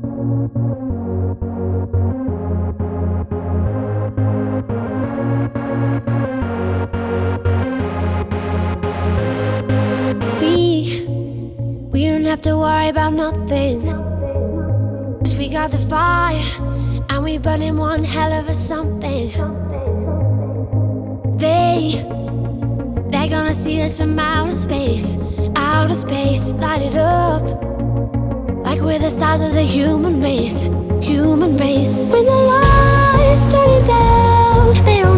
We, we don't have to worry about nothing. Cause we got the fire, and we burning one hell of a something. They, they're gonna see us from outer space, outer space, light it up. We're the stars of the human race, human race. When the lights turn down, they don't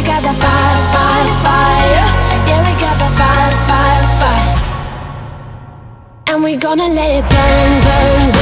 we got that fire, fire, fire. Yeah, we got that fire, fire, fire. And we gonna let it burn, burn, burn.